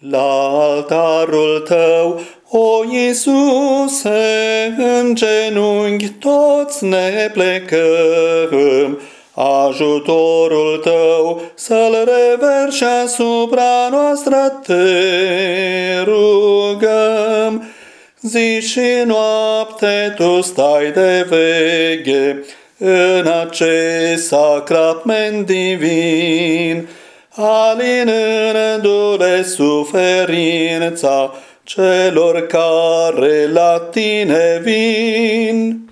La altarul tău, o Iisuse, în genunchi toți ne plecăm, ajutorul tău să-l reverși asupra noastră te rugăm. Zi și noapte tu stai de veche în acest sacrament divin, alinându-le suferința celor care la tine vin.